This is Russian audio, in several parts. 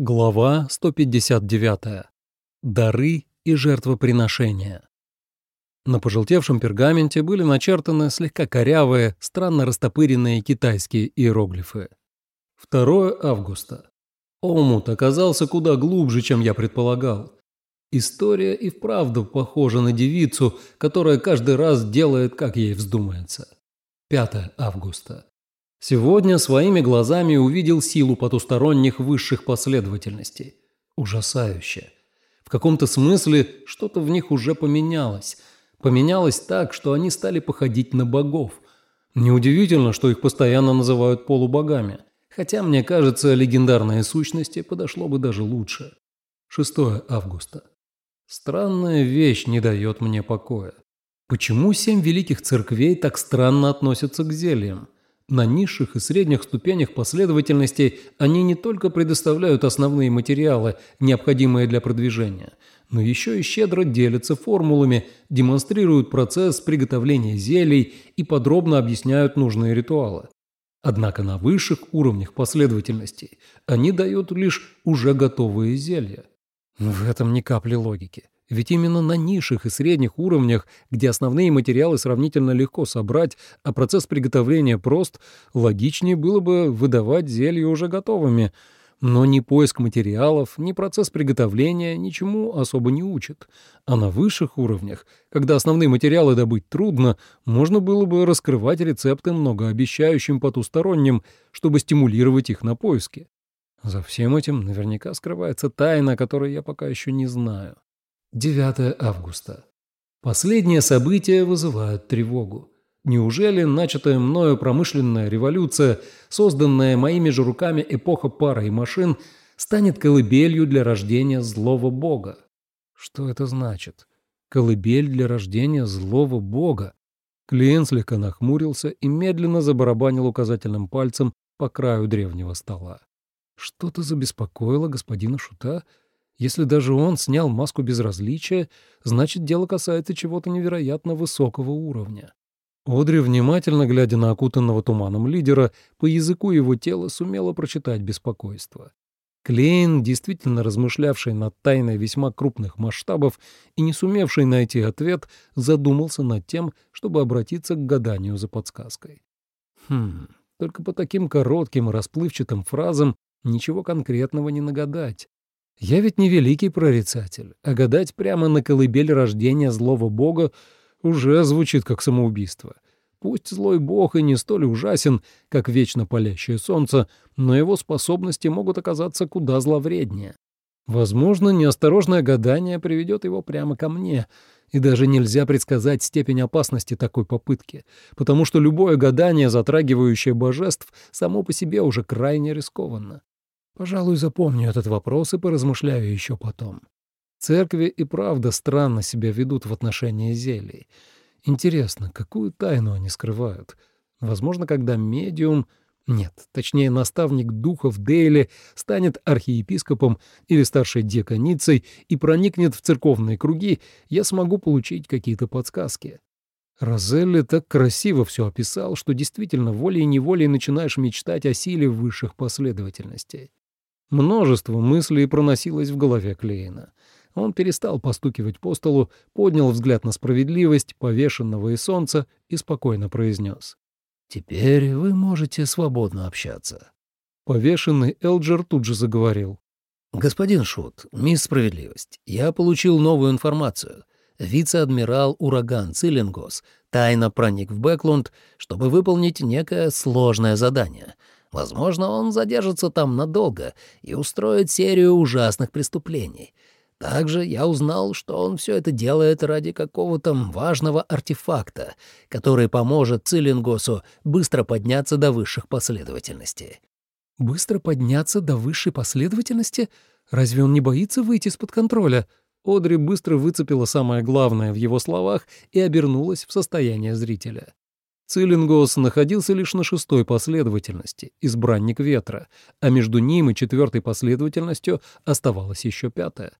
Глава 159. Дары и жертвоприношения. На пожелтевшем пергаменте были начертаны слегка корявые, странно растопыренные китайские иероглифы. 2 августа. Омут оказался куда глубже, чем я предполагал. История и вправду похожа на девицу, которая каждый раз делает, как ей вздумается. 5 августа. Сегодня своими глазами увидел силу потусторонних высших последовательностей. Ужасающе. В каком-то смысле что-то в них уже поменялось. Поменялось так, что они стали походить на богов. Неудивительно, что их постоянно называют полубогами. Хотя, мне кажется, легендарные сущности подошло бы даже лучше. 6 августа. Странная вещь не дает мне покоя. Почему семь великих церквей так странно относятся к зельям? На низших и средних ступенях последовательностей они не только предоставляют основные материалы, необходимые для продвижения, но еще и щедро делятся формулами, демонстрируют процесс приготовления зелий и подробно объясняют нужные ритуалы. Однако на высших уровнях последовательностей они дают лишь уже готовые зелья. В этом ни капли логики. Ведь именно на низших и средних уровнях, где основные материалы сравнительно легко собрать, а процесс приготовления прост, логичнее было бы выдавать зелья уже готовыми. Но ни поиск материалов, ни процесс приготовления ничему особо не учат. А на высших уровнях, когда основные материалы добыть трудно, можно было бы раскрывать рецепты многообещающим потусторонним, чтобы стимулировать их на поиски. За всем этим наверняка скрывается тайна, которой я пока еще не знаю. 9 августа. Последние события вызывают тревогу. Неужели начатая мною промышленная революция, созданная моими же руками эпоха пара и машин, станет колыбелью для рождения злого бога? Что это значит? Колыбель для рождения злого бога? Клиент слегка нахмурился и медленно забарабанил указательным пальцем по краю древнего стола. Что-то забеспокоило господина Шута, если даже он снял маску безразличия, значит, дело касается чего-то невероятно высокого уровня. Одри, внимательно глядя на окутанного туманом лидера, по языку его тела сумела прочитать беспокойство. Клейн, действительно размышлявший над тайной весьма крупных масштабов и не сумевший найти ответ, задумался над тем, чтобы обратиться к гаданию за подсказкой. Хм, только по таким коротким и расплывчатым фразам ничего конкретного не нагадать. Я ведь не великий прорицатель, а гадать прямо на колыбель рождения злого бога уже звучит как самоубийство. Пусть злой бог и не столь ужасен, как вечно палящее солнце, но его способности могут оказаться куда зловреднее. Возможно, неосторожное гадание приведет его прямо ко мне, и даже нельзя предсказать степень опасности такой попытки, потому что любое гадание, затрагивающее божеств, само по себе уже крайне рискованно. Пожалуй, запомню этот вопрос и поразмышляю еще потом. Церкви и правда странно себя ведут в отношении зелий. Интересно, какую тайну они скрывают? Возможно, когда медиум... Нет, точнее, наставник духов Дейли станет архиепископом или старшей диаконицей и проникнет в церковные круги, я смогу получить какие-то подсказки. Розелли так красиво все описал, что действительно волей-неволей начинаешь мечтать о силе высших последовательностей. Множество мыслей проносилось в голове Клейна. Он перестал постукивать по столу, поднял взгляд на справедливость, повешенного и солнца, и спокойно произнес. «Теперь вы можете свободно общаться». Повешенный Элджер тут же заговорил. «Господин Шут, мисс Справедливость, я получил новую информацию. Вице-адмирал Ураган Циллингос тайно проник в Бэклунд, чтобы выполнить некое сложное задание — Возможно, он задержится там надолго и устроит серию ужасных преступлений. Также я узнал, что он все это делает ради какого-то важного артефакта, который поможет Цилингосу быстро подняться до высших последовательностей. «Быстро подняться до высшей последовательности? Разве он не боится выйти из-под контроля?» Одри быстро выцепила самое главное в его словах и обернулась в состояние зрителя. Цилингос находился лишь на шестой последовательности, избранник ветра, а между ним и четвертой последовательностью оставалась еще пятая.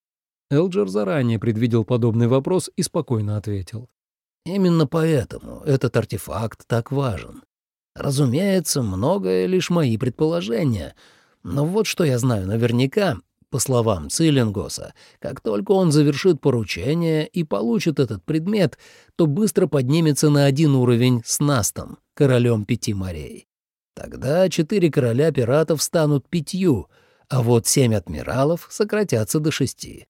Элджер заранее предвидел подобный вопрос и спокойно ответил. «Именно поэтому этот артефакт так важен. Разумеется, многое лишь мои предположения, но вот что я знаю наверняка, По словам Циллингоса, как только он завершит поручение и получит этот предмет, то быстро поднимется на один уровень с Настом, королем пяти морей. Тогда четыре короля пиратов станут пятью, а вот семь адмиралов сократятся до шести.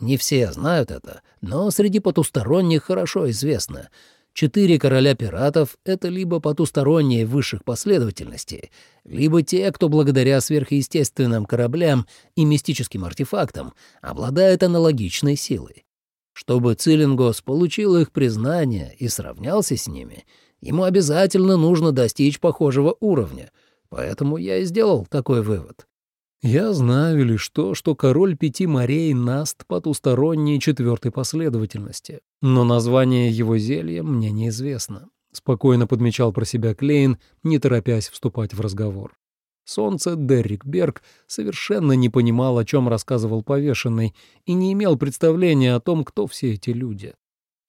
Не все знают это, но среди потусторонних хорошо известно. Четыре короля пиратов — это либо потусторонние высших последовательностей, либо те, кто благодаря сверхъестественным кораблям и мистическим артефактам обладает аналогичной силой. Чтобы Цилингос получил их признание и сравнялся с ними, ему обязательно нужно достичь похожего уровня, поэтому я и сделал такой вывод. Я знаю лишь то, что король пяти морей Наст потусторонней четвертой последовательности, но название его зелья мне неизвестно. Спокойно подмечал про себя Клейн, не торопясь вступать в разговор. Солнце Деррик Берг совершенно не понимал, о чем рассказывал повешенный, и не имел представления о том, кто все эти люди.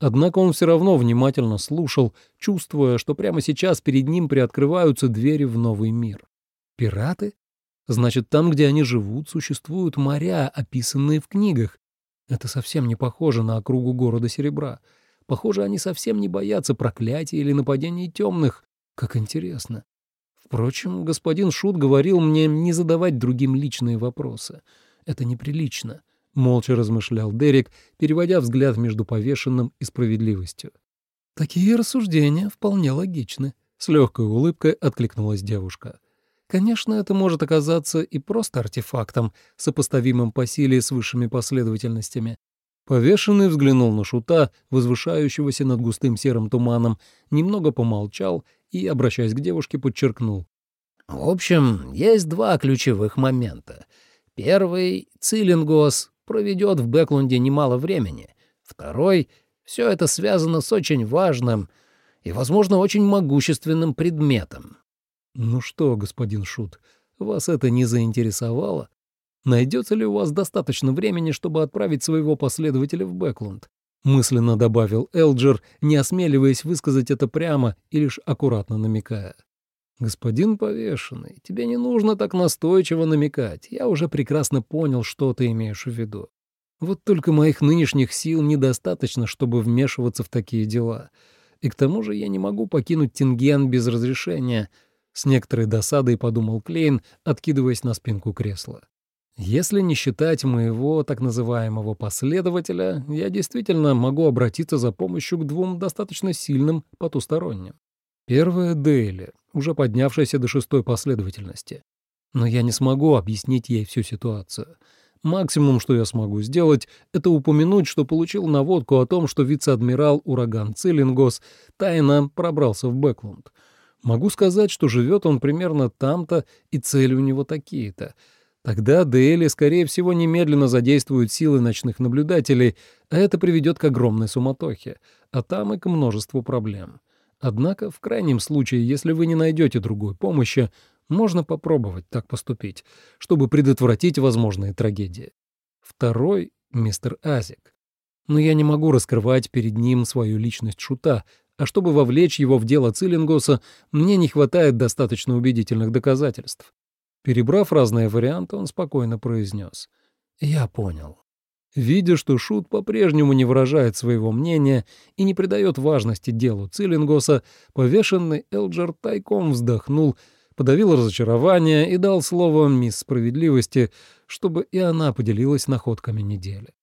Однако он все равно внимательно слушал, чувствуя, что прямо сейчас перед ним приоткрываются двери в новый мир. Пираты? Значит, там, где они живут, существуют моря, описанные в книгах. Это совсем не похоже на округу города Серебра. Похоже, они совсем не боятся проклятий или нападений темных. Как интересно. Впрочем, господин Шут говорил мне не задавать другим личные вопросы. Это неприлично. Молча размышлял Дерек, переводя взгляд между повешенным и справедливостью. Такие рассуждения вполне логичны. С легкой улыбкой откликнулась девушка. Конечно, это может оказаться и просто артефактом, сопоставимым по силе с высшими последовательностями. Повешенный взглянул на шута, возвышающегося над густым серым туманом, немного помолчал и, обращаясь к девушке, подчеркнул. «В общем, есть два ключевых момента. Первый — Цилингос проведет в Бэклунде немало времени. Второй — все это связано с очень важным и, возможно, очень могущественным предметом. «Ну что, господин Шут, вас это не заинтересовало? Найдется ли у вас достаточно времени, чтобы отправить своего последователя в Бэклунд?» Мысленно добавил Элджер, не осмеливаясь высказать это прямо и лишь аккуратно намекая. «Господин повешенный, тебе не нужно так настойчиво намекать. Я уже прекрасно понял, что ты имеешь в виду. Вот только моих нынешних сил недостаточно, чтобы вмешиваться в такие дела. И к тому же я не могу покинуть Тинген без разрешения, с некоторой досадой подумал Клейн, откидываясь на спинку кресла. Если не считать моего так называемого последователя, я действительно могу обратиться за помощью к двум достаточно сильным потусторонним. Первое — Дейли, уже поднявшаяся до шестой последовательности. Но я не смогу объяснить ей всю ситуацию. Максимум, что я смогу сделать, это упомянуть, что получил наводку о том, что вице-адмирал Ураган Циллингос тайно пробрался в Бэклунд — Могу сказать, что живет он примерно там-то, и цели у него такие-то. Тогда Дейли, скорее всего, немедленно задействуют силы ночных наблюдателей, а это приведет к огромной суматохе, а там и к множеству проблем. Однако, в крайнем случае, если вы не найдете другой помощи, можно попробовать так поступить, чтобы предотвратить возможные трагедии. Второй — мистер Азик. Но я не могу раскрывать перед ним свою личность шута, а чтобы вовлечь его в дело Циллингоса, мне не хватает достаточно убедительных доказательств. Перебрав разные варианты, он спокойно произнес. «Я понял». Видя, что Шут по-прежнему не выражает своего мнения и не придает важности делу Циллингоса, повешенный Элджер тайком вздохнул, подавил разочарование и дал слово мисс Справедливости, чтобы и она поделилась находками недели.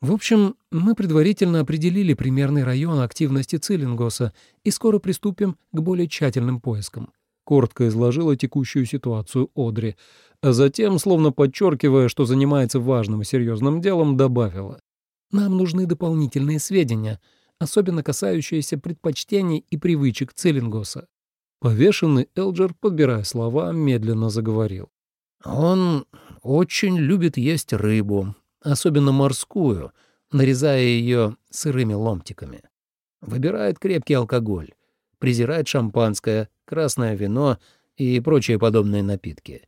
В общем, мы предварительно определили примерный район активности Циллингоса и скоро приступим к более тщательным поискам. Коротко изложила текущую ситуацию Одри, а затем, словно подчеркивая, что занимается важным и серьезным делом, добавила. «Нам нужны дополнительные сведения, особенно касающиеся предпочтений и привычек Циллингоса». Повешенный Элджер, подбирая слова, медленно заговорил. «Он очень любит есть рыбу, особенно морскую, нарезая ее сырыми ломтиками. Выбирает крепкий алкоголь, презирает шампанское, красное вино и прочие подобные напитки.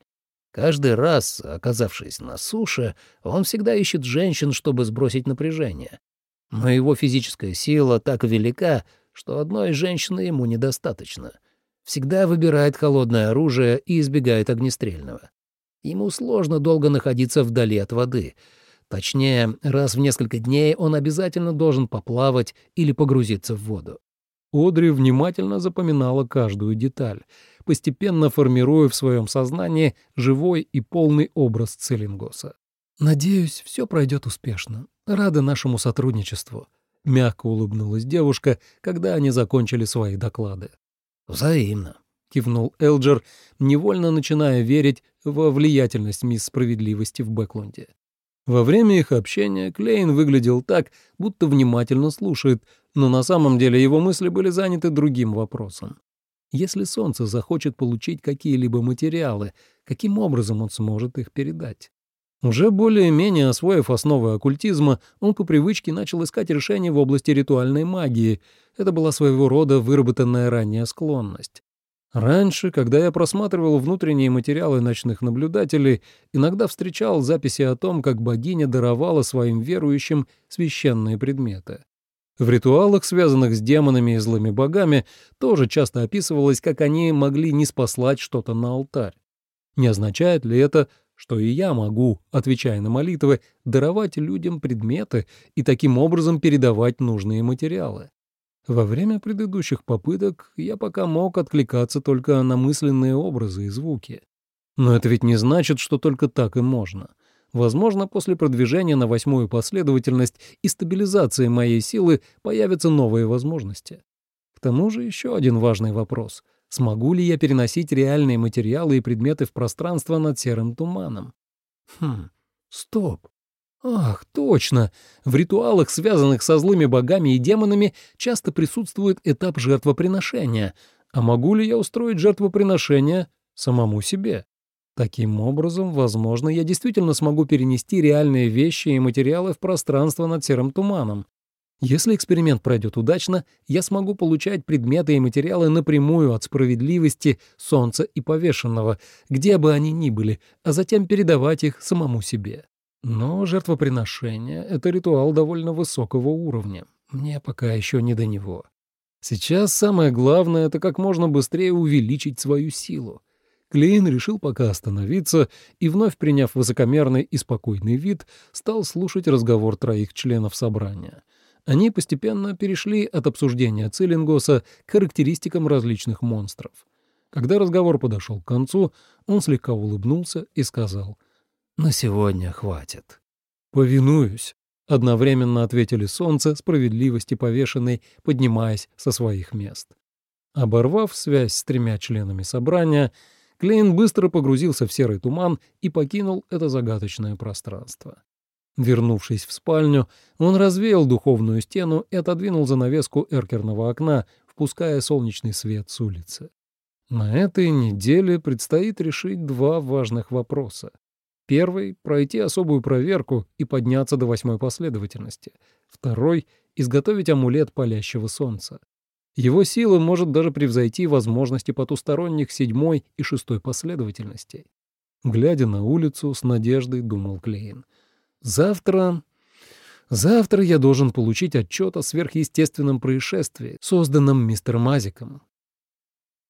Каждый раз, оказавшись на суше, он всегда ищет женщин, чтобы сбросить напряжение. Но его физическая сила так велика, что одной женщины ему недостаточно. Всегда выбирает холодное оружие и избегает огнестрельного. Ему сложно долго находиться вдали от воды. Точнее, раз в несколько дней он обязательно должен поплавать или погрузиться в воду. Одри внимательно запоминала каждую деталь, постепенно формируя в своем сознании живой и полный образ Целингоса. «Надеюсь, все пройдет успешно. Рада нашему сотрудничеству», — мягко улыбнулась девушка, когда они закончили свои доклады. «Взаимно», — кивнул Элджер, невольно начиная верить во влиятельность мисс Справедливости в Бэклунде. Во время их общения Клейн выглядел так, будто внимательно слушает, но на самом деле его мысли были заняты другим вопросом. Если Солнце захочет получить какие-либо материалы, каким образом он сможет их передать? Уже более-менее освоив основы оккультизма, он по привычке начал искать решения в области ритуальной магии. Это была своего рода выработанная ранее склонность. Раньше, когда я просматривал внутренние материалы ночных наблюдателей, иногда встречал записи о том, как богиня даровала своим верующим священные предметы. В ритуалах, связанных с демонами и злыми богами, тоже часто описывалось, как они могли не спаслать что-то на алтарь. Не означает ли это, что и я могу, отвечая на молитвы, даровать людям предметы и таким образом передавать нужные материалы? Во время предыдущих попыток я пока мог откликаться только на мысленные образы и звуки. Но это ведь не значит, что только так и можно. Возможно, после продвижения на восьмую последовательность и стабилизации моей силы появятся новые возможности. К тому же еще один важный вопрос. Смогу ли я переносить реальные материалы и предметы в пространство над серым туманом? Хм, стоп. Ах, точно! В ритуалах, связанных со злыми богами и демонами, часто присутствует этап жертвоприношения. А могу ли я устроить жертвоприношение самому себе? Таким образом, возможно, я действительно смогу перенести реальные вещи и материалы в пространство над серым туманом. Если эксперимент пройдет удачно, я смогу получать предметы и материалы напрямую от справедливости, солнца и повешенного, где бы они ни были, а затем передавать их самому себе. Но жертвоприношение — это ритуал довольно высокого уровня. Мне пока еще не до него. Сейчас самое главное — это как можно быстрее увеличить свою силу. Клейн решил пока остановиться и, вновь приняв высокомерный и спокойный вид, стал слушать разговор троих членов собрания. Они постепенно перешли от обсуждения Циллингоса к характеристикам различных монстров. Когда разговор подошел к концу, он слегка улыбнулся и сказал — на сегодня хватит. Повинуюсь, одновременно ответили солнце, справедливости повешенной, поднимаясь со своих мест. Оборвав связь с тремя членами собрания, Клейн быстро погрузился в серый туман и покинул это загадочное пространство. Вернувшись в спальню, он развеял духовную стену и отодвинул занавеску эркерного окна, впуская солнечный свет с улицы. На этой неделе предстоит решить два важных вопроса. Первый — пройти особую проверку и подняться до восьмой последовательности. Второй — изготовить амулет палящего солнца. Его сила может даже превзойти возможности потусторонних седьмой и шестой последовательностей. Глядя на улицу, с надеждой думал Клейн. «Завтра... Завтра я должен получить отчет о сверхъестественном происшествии, созданном мистером Азиком.